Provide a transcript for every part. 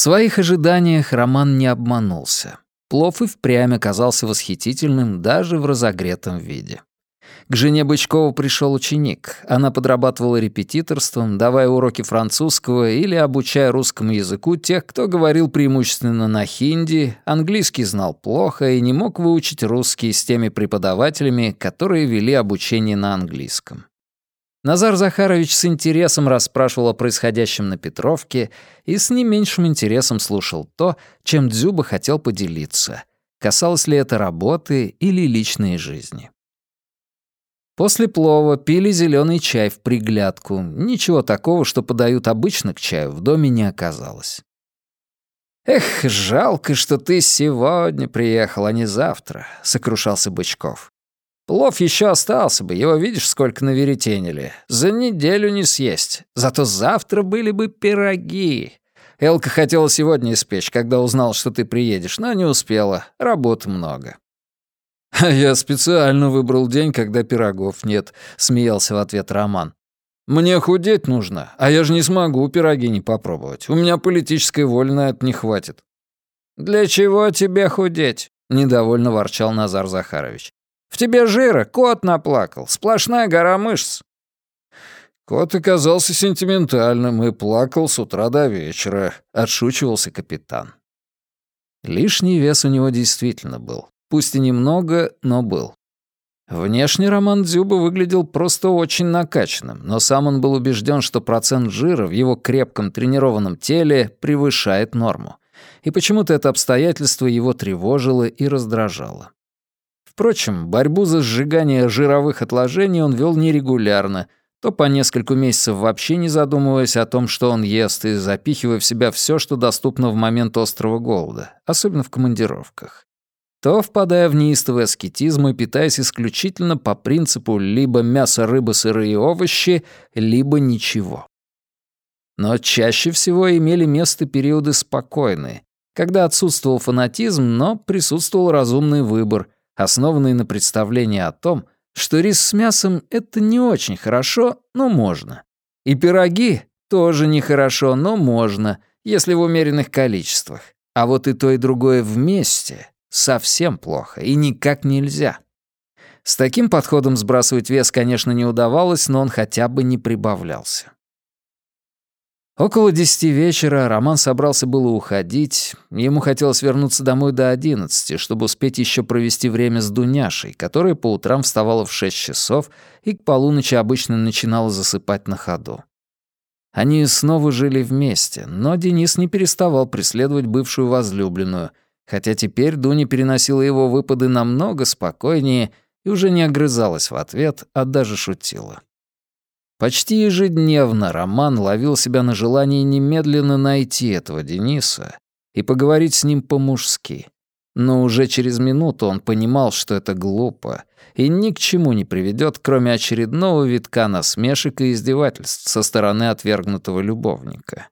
своих ожиданиях Роман не обманулся. Плов и впрямь оказался восхитительным даже в разогретом виде. К жене Бычкова пришел ученик. Она подрабатывала репетиторством, давая уроки французского или обучая русскому языку тех, кто говорил преимущественно на хинди, английский знал плохо и не мог выучить русский с теми преподавателями, которые вели обучение на английском. Назар Захарович с интересом расспрашивал о происходящем на Петровке и с не меньшим интересом слушал то, чем Дзюба хотел поделиться. Касалось ли это работы или личной жизни. После плова пили зеленый чай в приглядку. Ничего такого, что подают обычно к чаю, в доме не оказалось. «Эх, жалко, что ты сегодня приехал, а не завтра», — сокрушался Бычков. «Плов еще остался бы, его видишь, сколько наверетенили. За неделю не съесть. Зато завтра были бы пироги. Элка хотела сегодня испечь, когда узнала, что ты приедешь, но не успела. Работы много». «А я специально выбрал день, когда пирогов нет», — смеялся в ответ Роман. «Мне худеть нужно, а я же не смогу пироги не попробовать. У меня политической воли на это не хватит». «Для чего тебе худеть?» — недовольно ворчал Назар Захарович. «В тебе жира, кот наплакал, сплошная гора мышц». Кот оказался сентиментальным и плакал с утра до вечера, — отшучивался капитан. Лишний вес у него действительно был. Пусть и немного, но был. Внешне Роман Дзюба выглядел просто очень накачанным, но сам он был убежден, что процент жира в его крепком тренированном теле превышает норму. И почему-то это обстоятельство его тревожило и раздражало. Впрочем, борьбу за сжигание жировых отложений он вел нерегулярно, то по несколько месяцев вообще не задумываясь о том, что он ест, и запихивая в себя все, что доступно в момент острого голода, особенно в командировках то впадая в неистовый аскетизм и питаясь исключительно по принципу либо мясо, рыба, сыры и овощи, либо ничего. Но чаще всего имели место периоды спокойные, когда отсутствовал фанатизм, но присутствовал разумный выбор, основанный на представлении о том, что рис с мясом — это не очень хорошо, но можно. И пироги тоже нехорошо, но можно, если в умеренных количествах. А вот и то, и другое вместе Совсем плохо и никак нельзя. С таким подходом сбрасывать вес, конечно, не удавалось, но он хотя бы не прибавлялся. Около десяти вечера Роман собрался было уходить. Ему хотелось вернуться домой до одиннадцати, чтобы успеть еще провести время с Дуняшей, которая по утрам вставала в шесть часов и к полуночи обычно начинала засыпать на ходу. Они снова жили вместе, но Денис не переставал преследовать бывшую возлюбленную — хотя теперь Дуня переносила его выпады намного спокойнее и уже не огрызалась в ответ, а даже шутила. Почти ежедневно Роман ловил себя на желании немедленно найти этого Дениса и поговорить с ним по-мужски. Но уже через минуту он понимал, что это глупо и ни к чему не приведет, кроме очередного витка насмешек и издевательств со стороны отвергнутого любовника.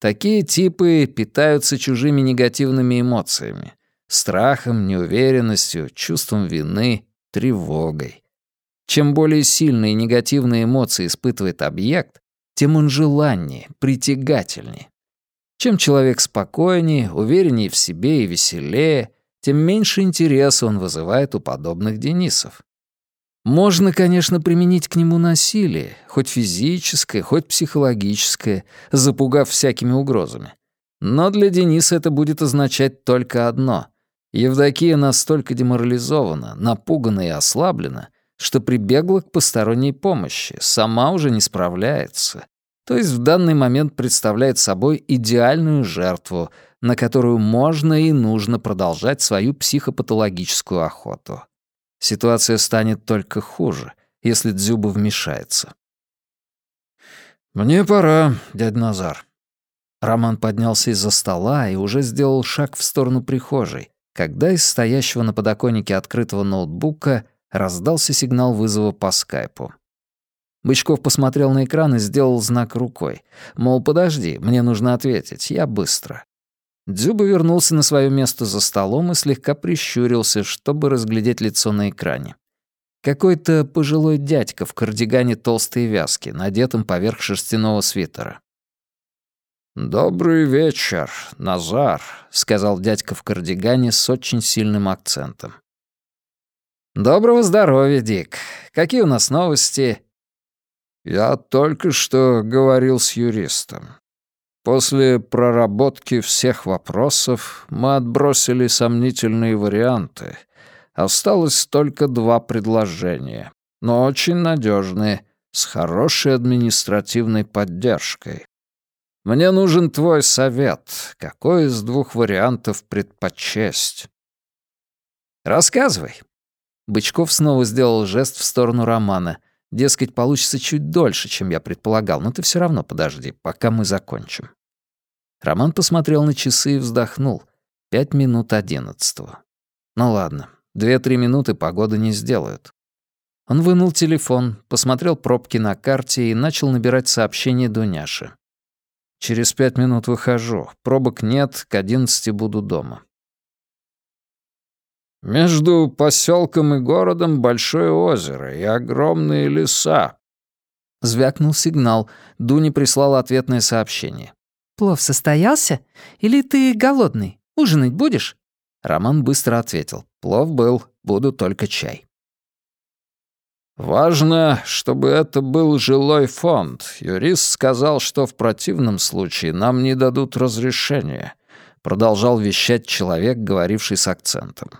Такие типы питаются чужими негативными эмоциями. Страхом, неуверенностью, чувством вины, тревогой. Чем более сильные негативные эмоции испытывает объект, тем он желаннее, притягательнее. Чем человек спокойнее, увереннее в себе и веселее, тем меньше интереса он вызывает у подобных Денисов. Можно, конечно, применить к нему насилие, хоть физическое, хоть психологическое, запугав всякими угрозами. Но для Дениса это будет означать только одно. Евдокия настолько деморализована, напугана и ослаблена, что прибегла к посторонней помощи, сама уже не справляется. То есть в данный момент представляет собой идеальную жертву, на которую можно и нужно продолжать свою психопатологическую охоту. Ситуация станет только хуже, если Дзюба вмешается. «Мне пора, дядь Назар». Роман поднялся из-за стола и уже сделал шаг в сторону прихожей, когда из стоящего на подоконнике открытого ноутбука раздался сигнал вызова по скайпу. Бычков посмотрел на экран и сделал знак рукой. Мол, подожди, мне нужно ответить, я быстро. Дзюба вернулся на свое место за столом и слегка прищурился, чтобы разглядеть лицо на экране. Какой-то пожилой дядька в кардигане толстой вязки, надетом поверх шерстяного свитера. «Добрый вечер, Назар», — сказал дядька в кардигане с очень сильным акцентом. «Доброго здоровья, Дик. Какие у нас новости?» «Я только что говорил с юристом. После проработки всех вопросов мы отбросили сомнительные варианты. Осталось только два предложения, но очень надежные, с хорошей административной поддержкой. Мне нужен твой совет. Какой из двух вариантов предпочесть? Рассказывай. Бычков снова сделал жест в сторону Романа. Дескать, получится чуть дольше, чем я предполагал, но ты все равно подожди, пока мы закончим. Роман посмотрел на часы и вздохнул. Пять минут одиннадцатого. Ну ладно, две-три минуты погоды не сделают. Он вынул телефон, посмотрел пробки на карте и начал набирать сообщение Дуняше. «Через пять минут выхожу. Пробок нет, к одиннадцати буду дома». «Между поселком и городом большое озеро и огромные леса». Звякнул сигнал. Дуня прислала ответное сообщение. «Плов состоялся? Или ты голодный? Ужинать будешь?» Роман быстро ответил. «Плов был, буду только чай». «Важно, чтобы это был жилой фонд. Юрист сказал, что в противном случае нам не дадут разрешения», — продолжал вещать человек, говоривший с акцентом.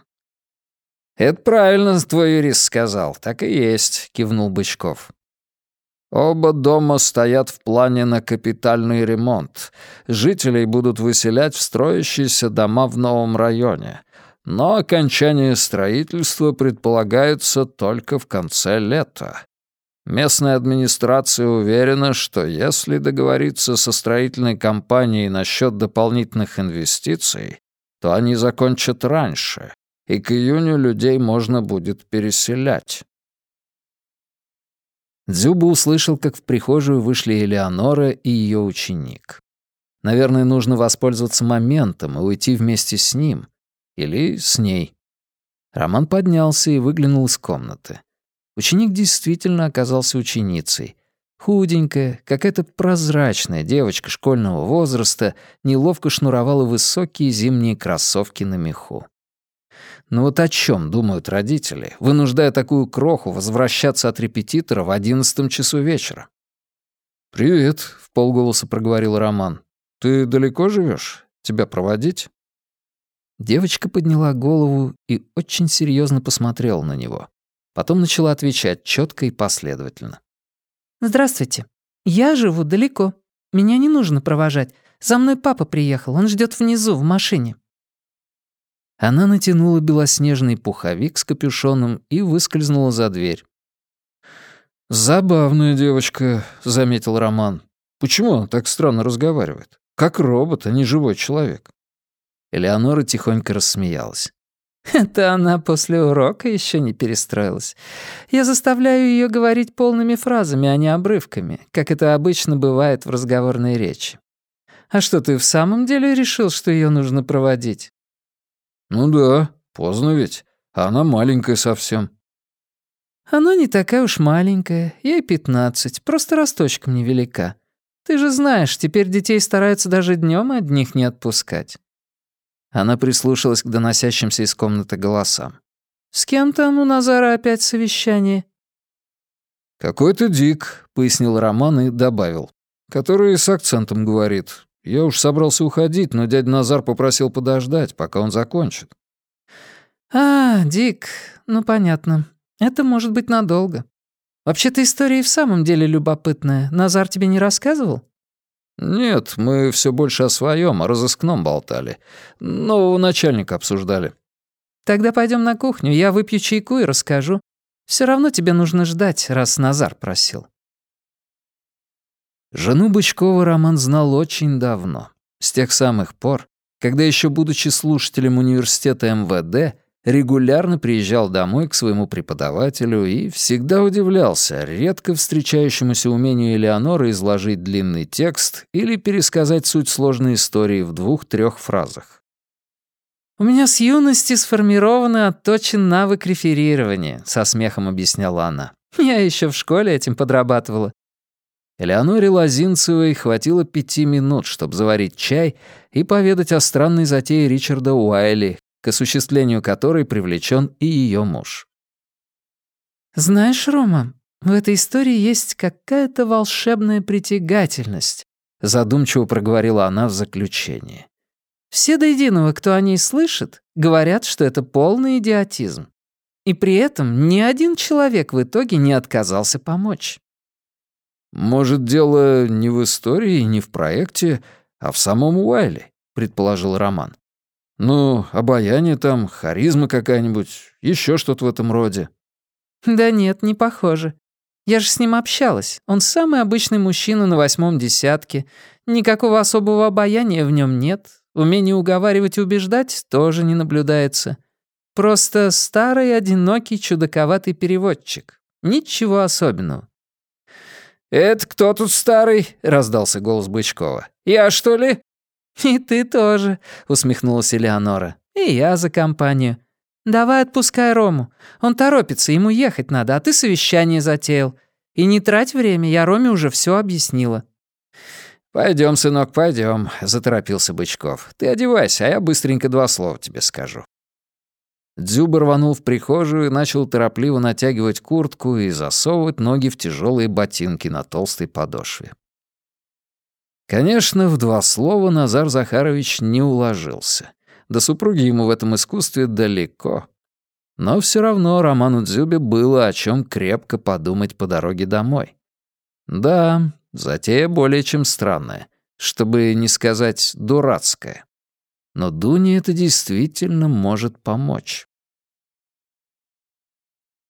«Это правильно твой юрист сказал, так и есть», — кивнул Бычков. Оба дома стоят в плане на капитальный ремонт. Жителей будут выселять в строящиеся дома в новом районе но окончание строительства предполагается только в конце лета. Местная администрация уверена, что если договориться со строительной компанией насчет дополнительных инвестиций, то они закончат раньше, и к июню людей можно будет переселять. Дзюба услышал, как в прихожую вышли Элеонора и ее ученик. Наверное, нужно воспользоваться моментом и уйти вместе с ним, или с ней. Роман поднялся и выглянул из комнаты. Ученик действительно оказался ученицей. Худенькая, какая-то прозрачная девочка школьного возраста неловко шнуровала высокие зимние кроссовки на меху. Ну вот о чем думают родители, вынуждая такую кроху возвращаться от репетитора в одиннадцатом часу вечера? «Привет», — в полголоса проговорил Роман. «Ты далеко живешь? Тебя проводить?» Девочка подняла голову и очень серьезно посмотрела на него. Потом начала отвечать четко и последовательно. «Здравствуйте. Я живу далеко. Меня не нужно провожать. За мной папа приехал, он ждет внизу, в машине». Она натянула белоснежный пуховик с капюшоном и выскользнула за дверь. «Забавная девочка», — заметил Роман. «Почему она так странно разговаривает? Как робот, а не живой человек». Элеонора тихонько рассмеялась. «Это она после урока еще не перестроилась. Я заставляю ее говорить полными фразами, а не обрывками, как это обычно бывает в разговорной речи. А что, ты в самом деле решил, что ее нужно проводить?» «Ну да, поздно ведь. А она маленькая совсем». «Она не такая уж маленькая, ей пятнадцать, просто росточком невелика. Ты же знаешь, теперь детей стараются даже днем одних не отпускать». Она прислушалась к доносящимся из комнаты голосам. «С кем там у Назара опять совещание?» «Какой-то Дик», — пояснил Роман и добавил. «Который с акцентом говорит. Я уж собрался уходить, но дядя Назар попросил подождать, пока он закончит». «А, Дик, ну понятно. Это может быть надолго. Вообще-то история и в самом деле любопытная. Назар тебе не рассказывал?» «Нет, мы все больше о своем, о разыскном болтали. Нового начальника обсуждали». «Тогда пойдем на кухню, я выпью чайку и расскажу. Все равно тебе нужно ждать, раз Назар просил». Жену Бычкова Роман знал очень давно. С тех самых пор, когда еще будучи слушателем университета МВД, регулярно приезжал домой к своему преподавателю и всегда удивлялся редко встречающемуся умению Элеоноры изложить длинный текст или пересказать суть сложной истории в двух-трех фразах. «У меня с юности сформирован и отточен навык реферирования», — со смехом объясняла она. «Я еще в школе этим подрабатывала». Элеоноре Лозинцевой хватило пяти минут, чтобы заварить чай и поведать о странной затее Ричарда Уайли, к осуществлению которой привлечен и ее муж. «Знаешь, Рома, в этой истории есть какая-то волшебная притягательность», задумчиво проговорила она в заключении. «Все до единого, кто о ней слышит, говорят, что это полный идиотизм. И при этом ни один человек в итоге не отказался помочь». «Может, дело не в истории, не в проекте, а в самом Уайле», — предположил Роман. «Ну, обаяние там, харизма какая-нибудь, еще что-то в этом роде». «Да нет, не похоже. Я же с ним общалась. Он самый обычный мужчина на восьмом десятке. Никакого особого обаяния в нем нет. Умение уговаривать и убеждать тоже не наблюдается. Просто старый, одинокий, чудаковатый переводчик. Ничего особенного. «Это кто тут старый?» — раздался голос Бычкова. «Я, что ли?» «И ты тоже», — усмехнулась Элеонора. «И я за компанию. «Давай отпускай Рому. Он торопится, ему ехать надо, а ты совещание затеял. И не трать время, я Роме уже все объяснила». Пойдем, сынок, пойдем, заторопился Бычков. «Ты одевайся, а я быстренько два слова тебе скажу». Дзюба рванул в прихожую и начал торопливо натягивать куртку и засовывать ноги в тяжелые ботинки на толстой подошве. Конечно, в два слова Назар Захарович не уложился. До супруги ему в этом искусстве далеко. Но все равно Роману Дзюбе было о чем крепко подумать по дороге домой. Да, затея более чем странная, чтобы не сказать дурацкая. Но Дуне это действительно может помочь.